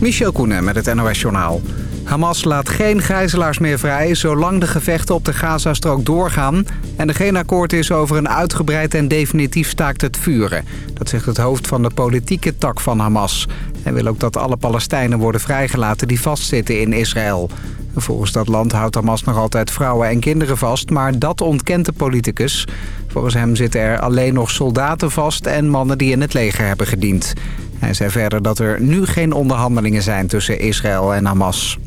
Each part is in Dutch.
Michel Koenen met het NOS-journaal. Hamas laat geen gijzelaars meer vrij zolang de gevechten op de Gazastrook doorgaan... en er geen akkoord is over een uitgebreid en definitief staakt het vuren. Dat zegt het hoofd van de politieke tak van Hamas. Hij wil ook dat alle Palestijnen worden vrijgelaten die vastzitten in Israël. Volgens dat land houdt Hamas nog altijd vrouwen en kinderen vast... maar dat ontkent de politicus. Volgens hem zitten er alleen nog soldaten vast en mannen die in het leger hebben gediend. Hij zei verder dat er nu geen onderhandelingen zijn tussen Israël en Hamas.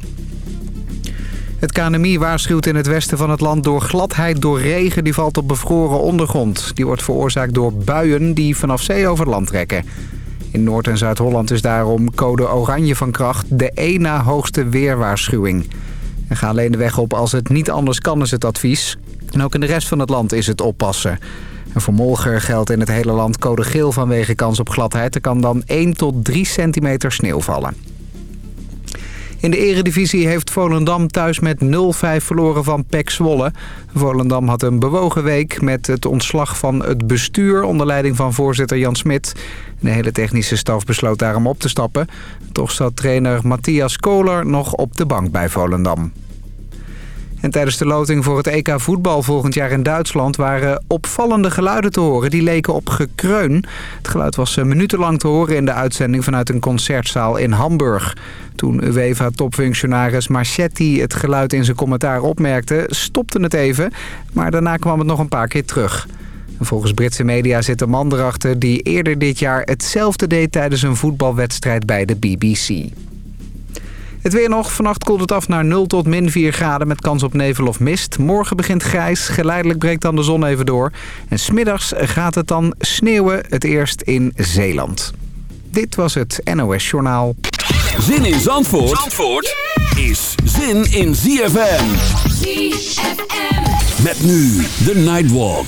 Het KNMI waarschuwt in het westen van het land door gladheid door regen die valt op bevroren ondergrond. Die wordt veroorzaakt door buien die vanaf zee over land trekken. In Noord- en Zuid-Holland is daarom code oranje van kracht de één na hoogste weerwaarschuwing. En ga alleen de weg op als het niet anders kan is het advies. En ook in de rest van het land is het oppassen. En voor morgen geldt in het hele land code geel vanwege kans op gladheid. Er kan dan 1 tot 3 centimeter sneeuw vallen. In de eredivisie heeft Volendam thuis met 0-5 verloren van PEC Zwolle. Volendam had een bewogen week met het ontslag van het bestuur... onder leiding van voorzitter Jan Smit. De hele technische staf besloot daarom op te stappen. Toch zat trainer Matthias Koler nog op de bank bij Volendam. En tijdens de loting voor het EK voetbal volgend jaar in Duitsland... waren opvallende geluiden te horen. Die leken op gekreun. Het geluid was minutenlang te horen in de uitzending... vanuit een concertzaal in Hamburg. Toen UEFA-topfunctionaris Marchetti het geluid in zijn commentaar opmerkte... stopte het even, maar daarna kwam het nog een paar keer terug. Volgens Britse media zit een man erachter die eerder dit jaar hetzelfde deed... tijdens een voetbalwedstrijd bij de BBC. Het weer nog. Vannacht koelt het af naar 0 tot min 4 graden met kans op nevel of mist. Morgen begint grijs. Geleidelijk breekt dan de zon even door. En smiddags gaat het dan sneeuwen. Het eerst in Zeeland. Dit was het NOS Journaal. Zin in Zandvoort, Zandvoort is zin in ZFM. ZFM. Met nu de Nightwalk.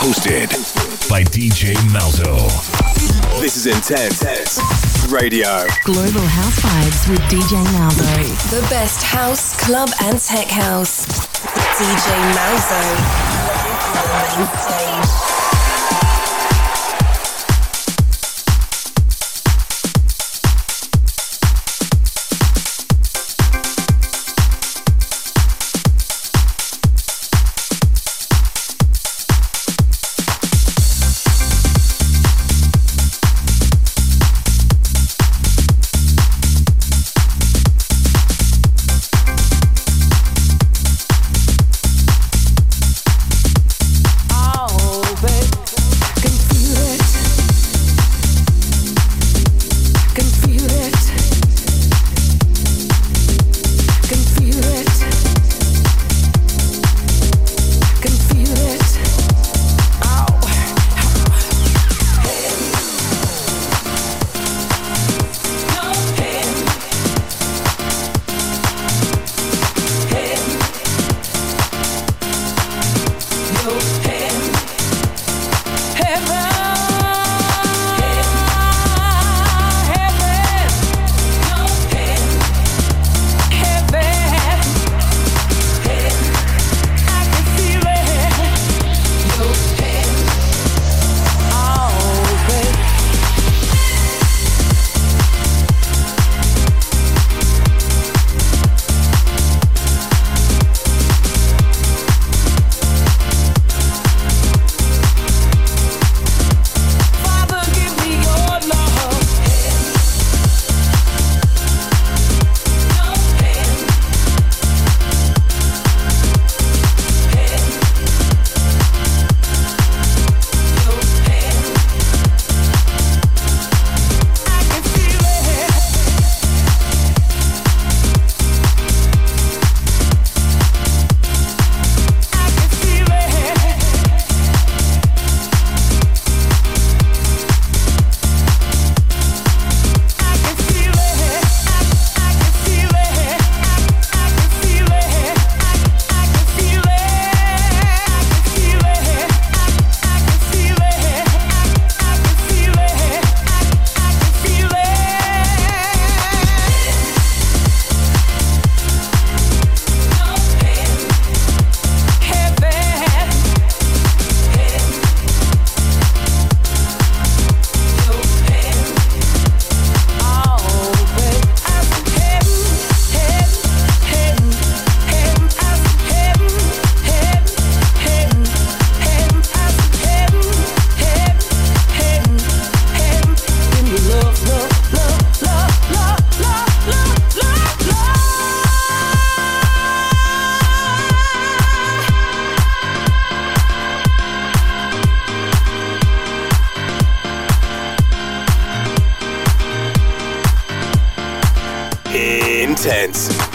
Hosted by DJ Malzo. This is Intense Radio. Global House Vibes with DJ Malzo. The best house, club, and tech house. DJ Malzo. Intense.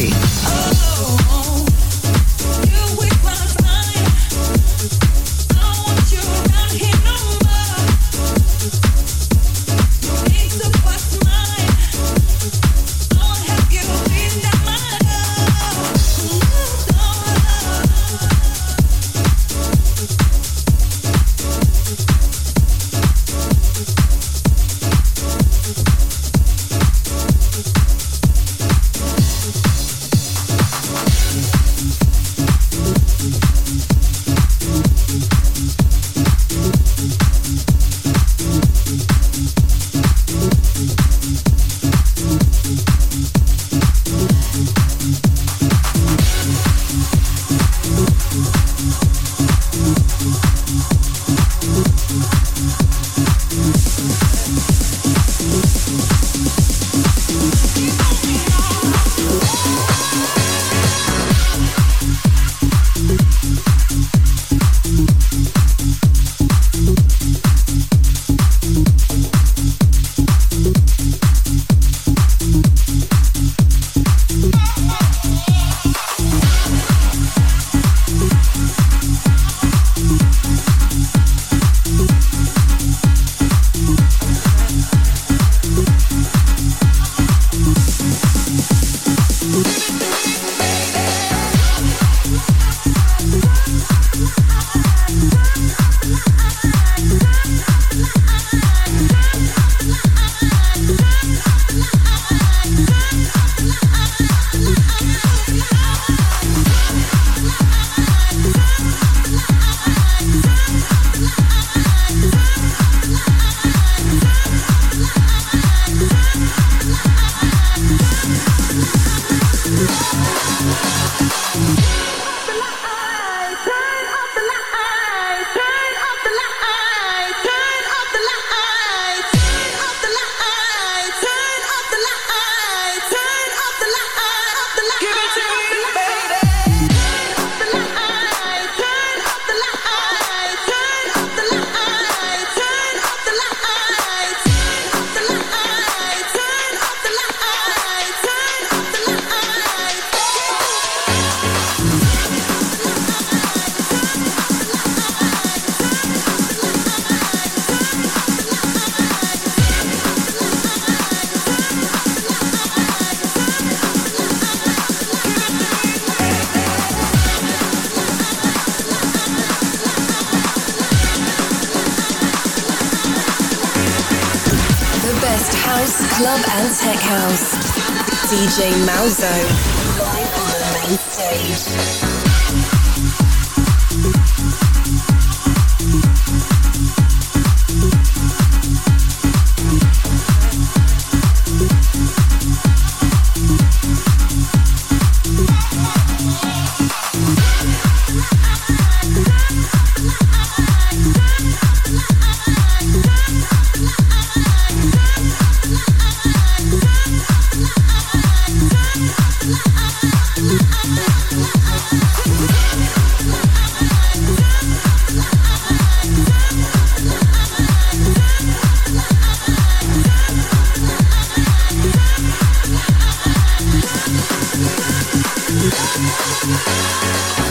Oh. よしよしよし。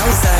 House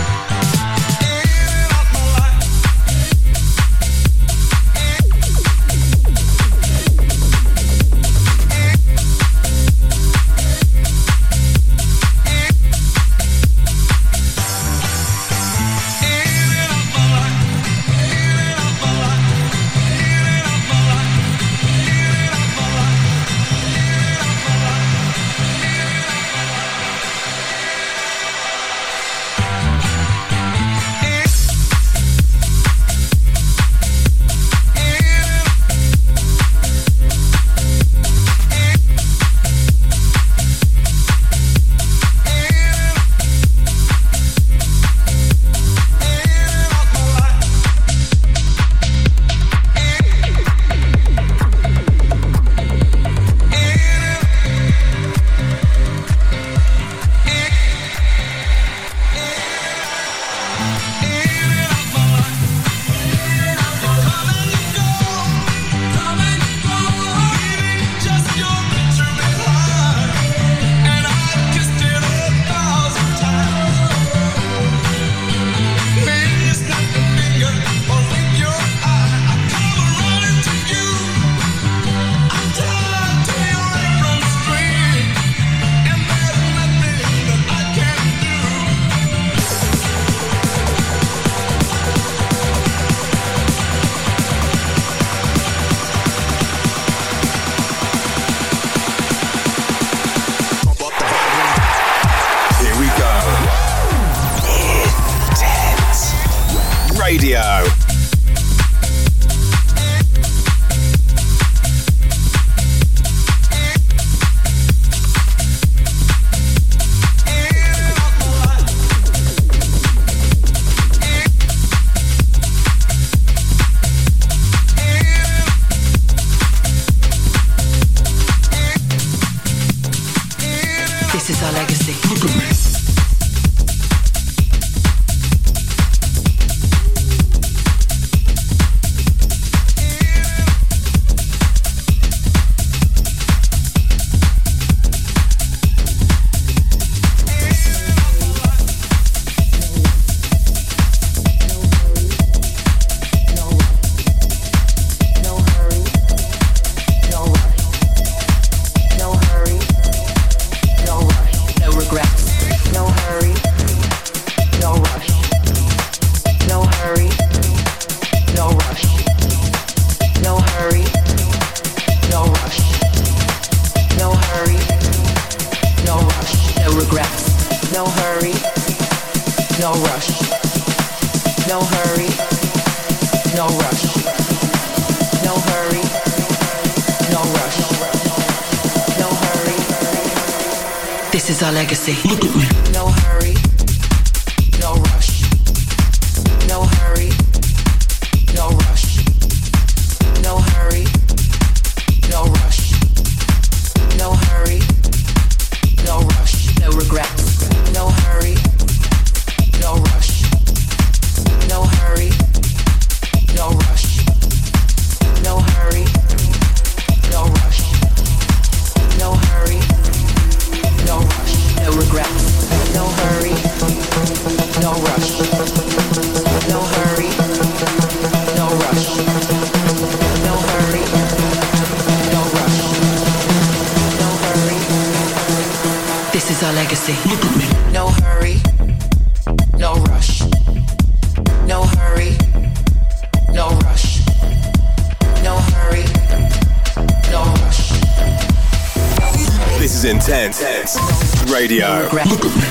Radio.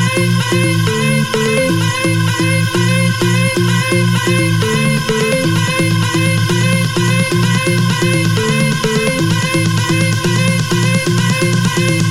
thank you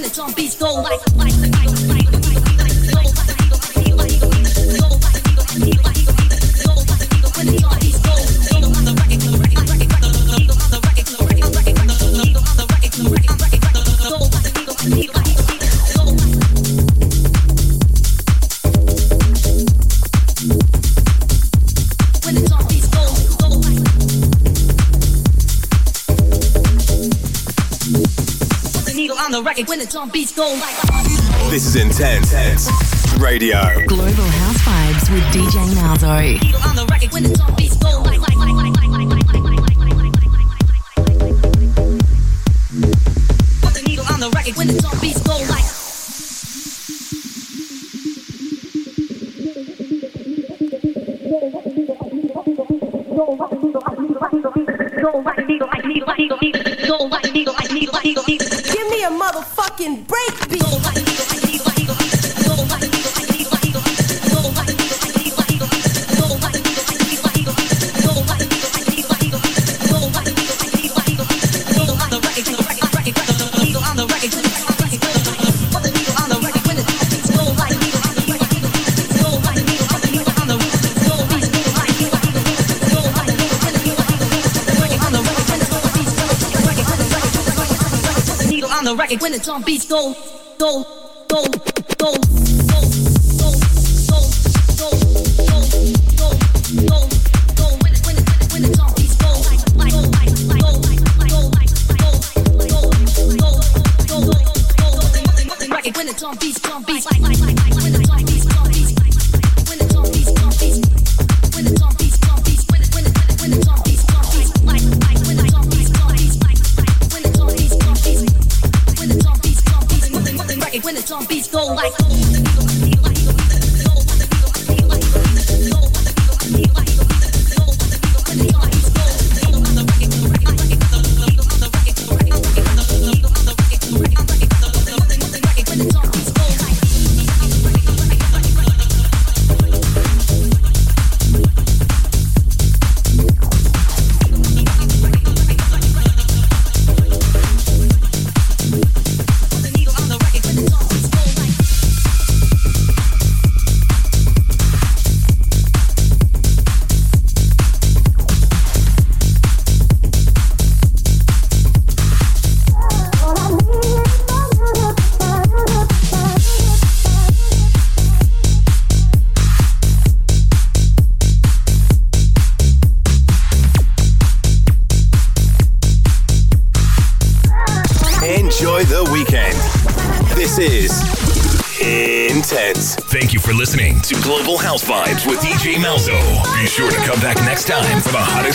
when the drum beats go like, like, like. when the drum beats go like. This is intense. Radio. Global House Vibes with DJ Malzo. go.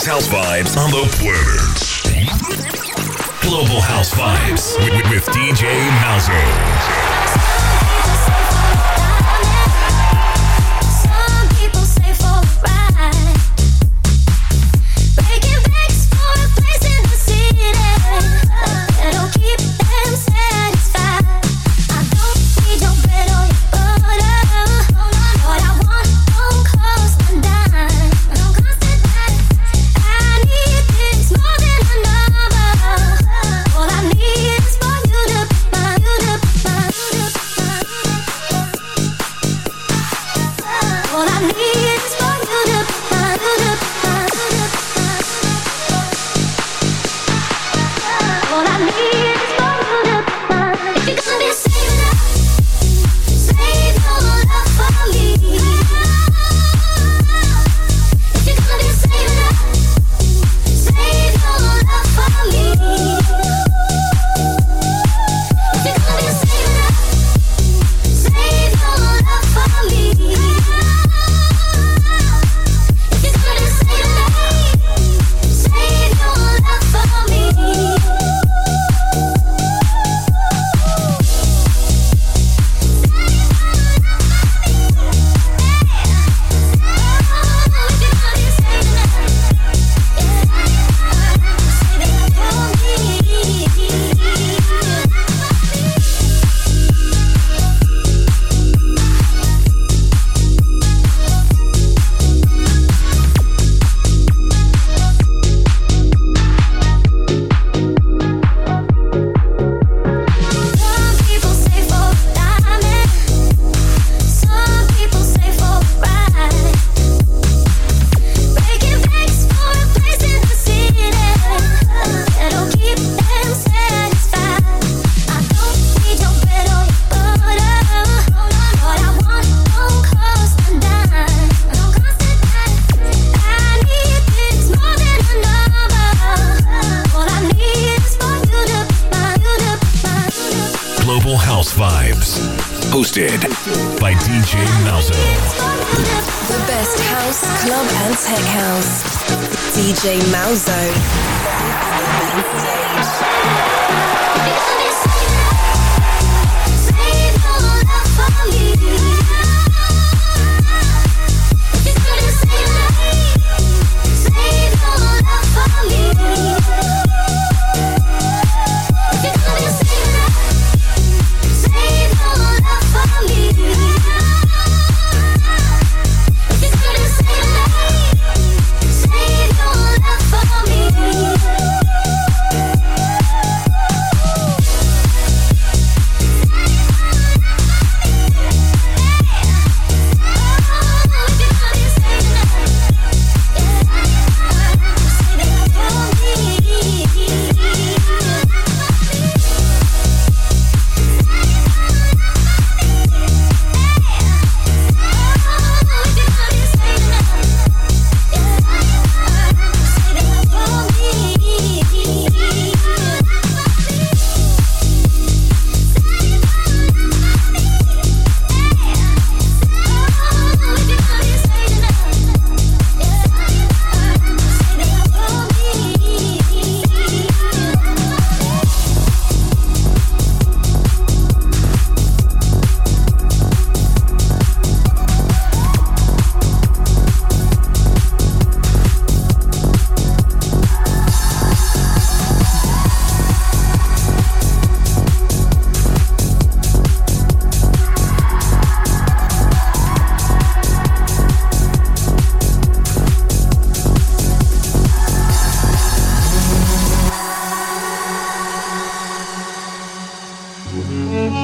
Health Bar. DJ Malzone.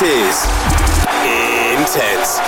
This is Intense.